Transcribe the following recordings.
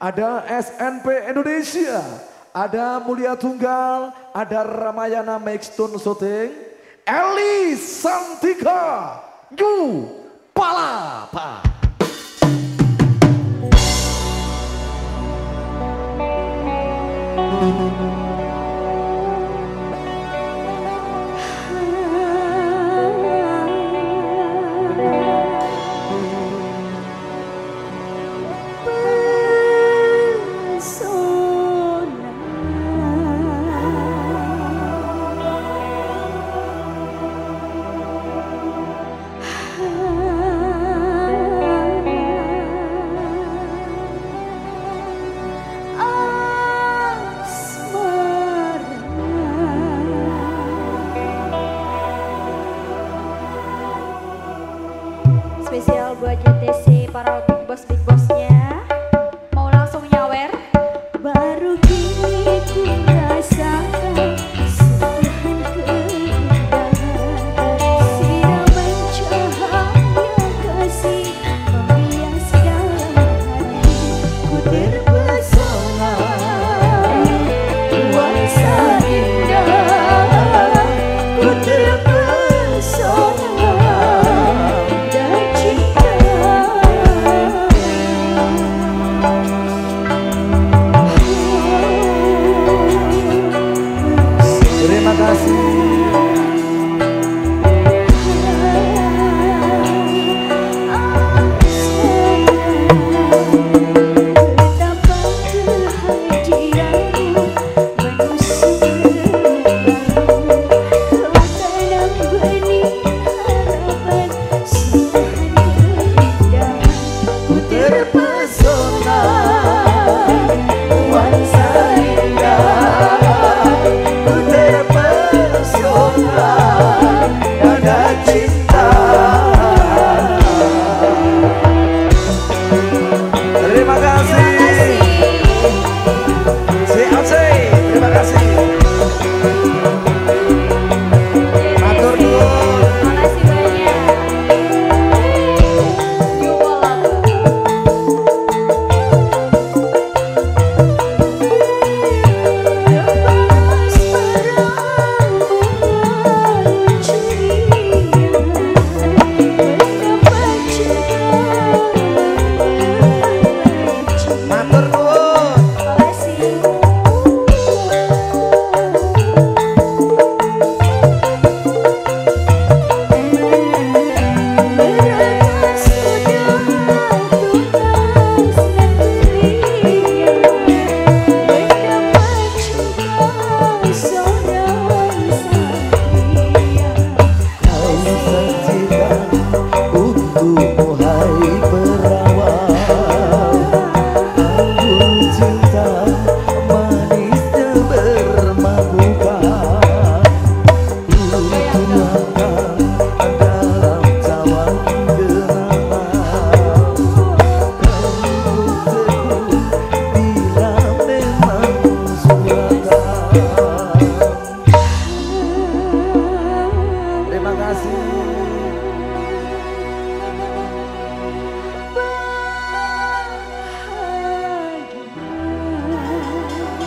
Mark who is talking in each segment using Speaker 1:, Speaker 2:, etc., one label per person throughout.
Speaker 1: ada SNP Indonesia, ada Mulia Tunggal, ada Ramayana Maxton Shooting, Eli Santika, Yu Palapa.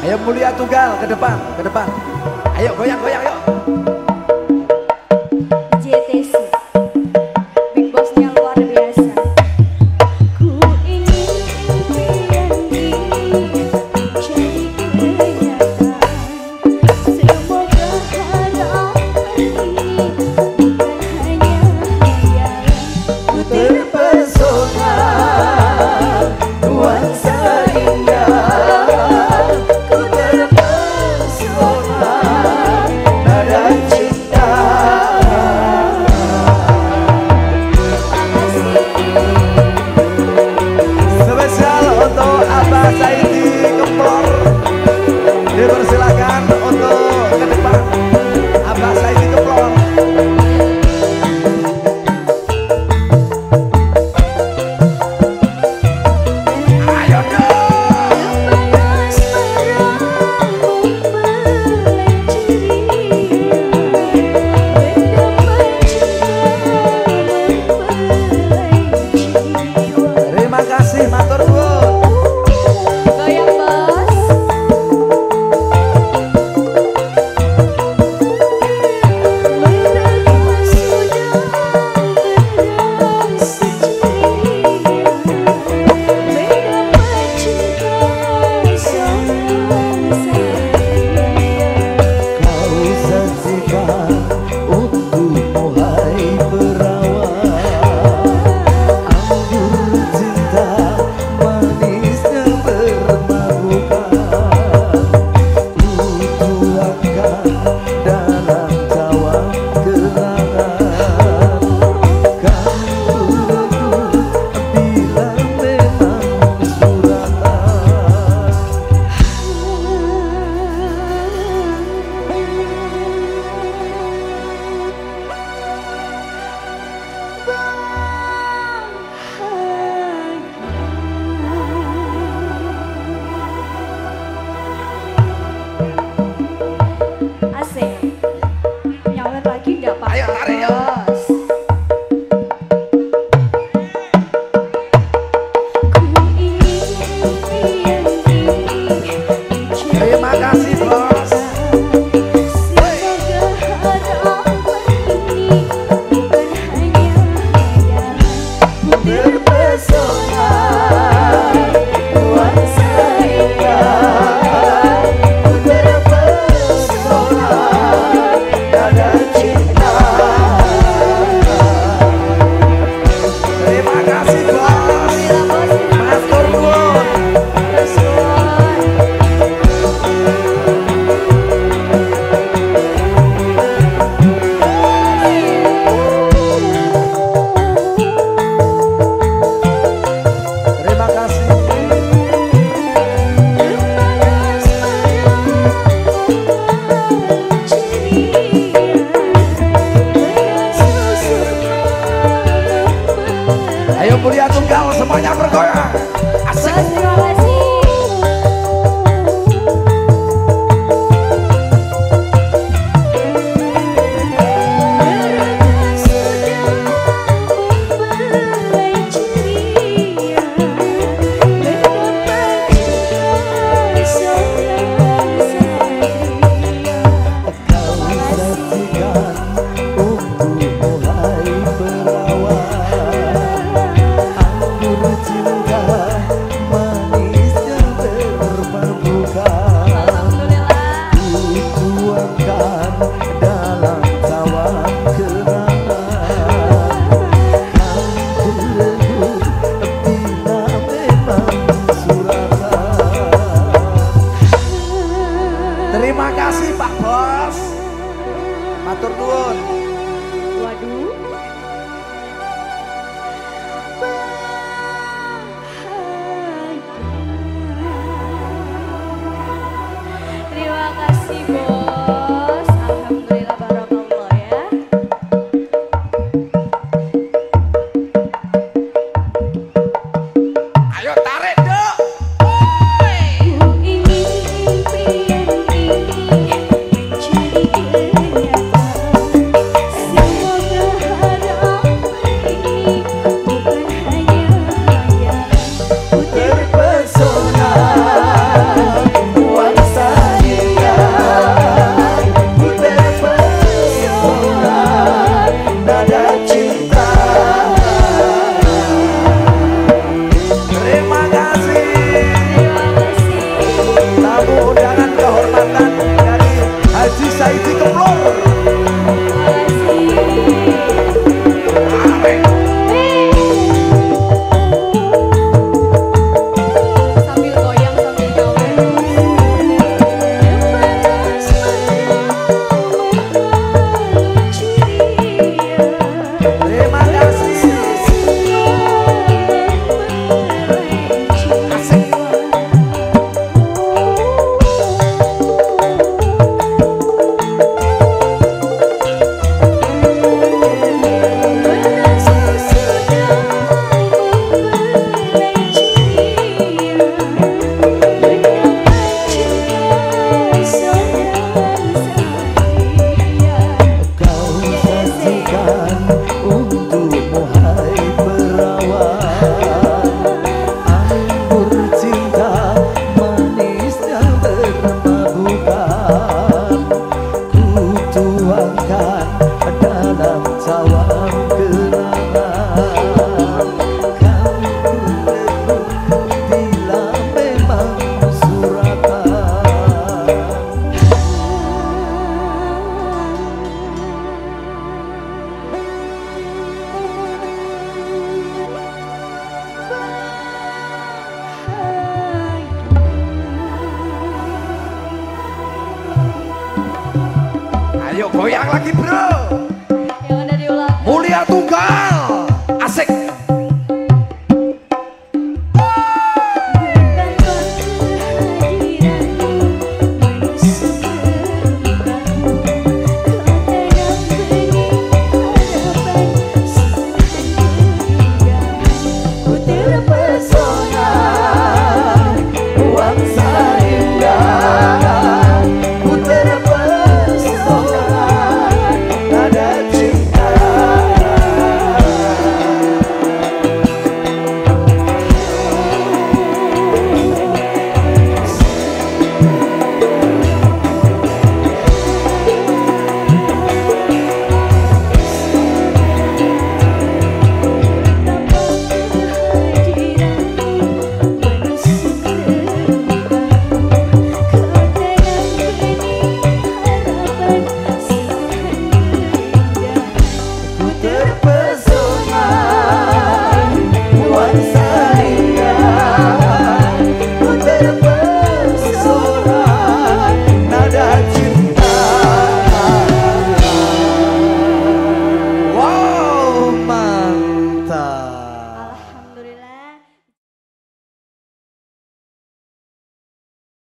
Speaker 1: Ayo mulia tunggal ke depan, ke depan. Ayo goyang, goyang, yuk. 打哪里呀。Tegal semuanya bergoyang impossible.
Speaker 2: Eu goyang
Speaker 1: lagi pro.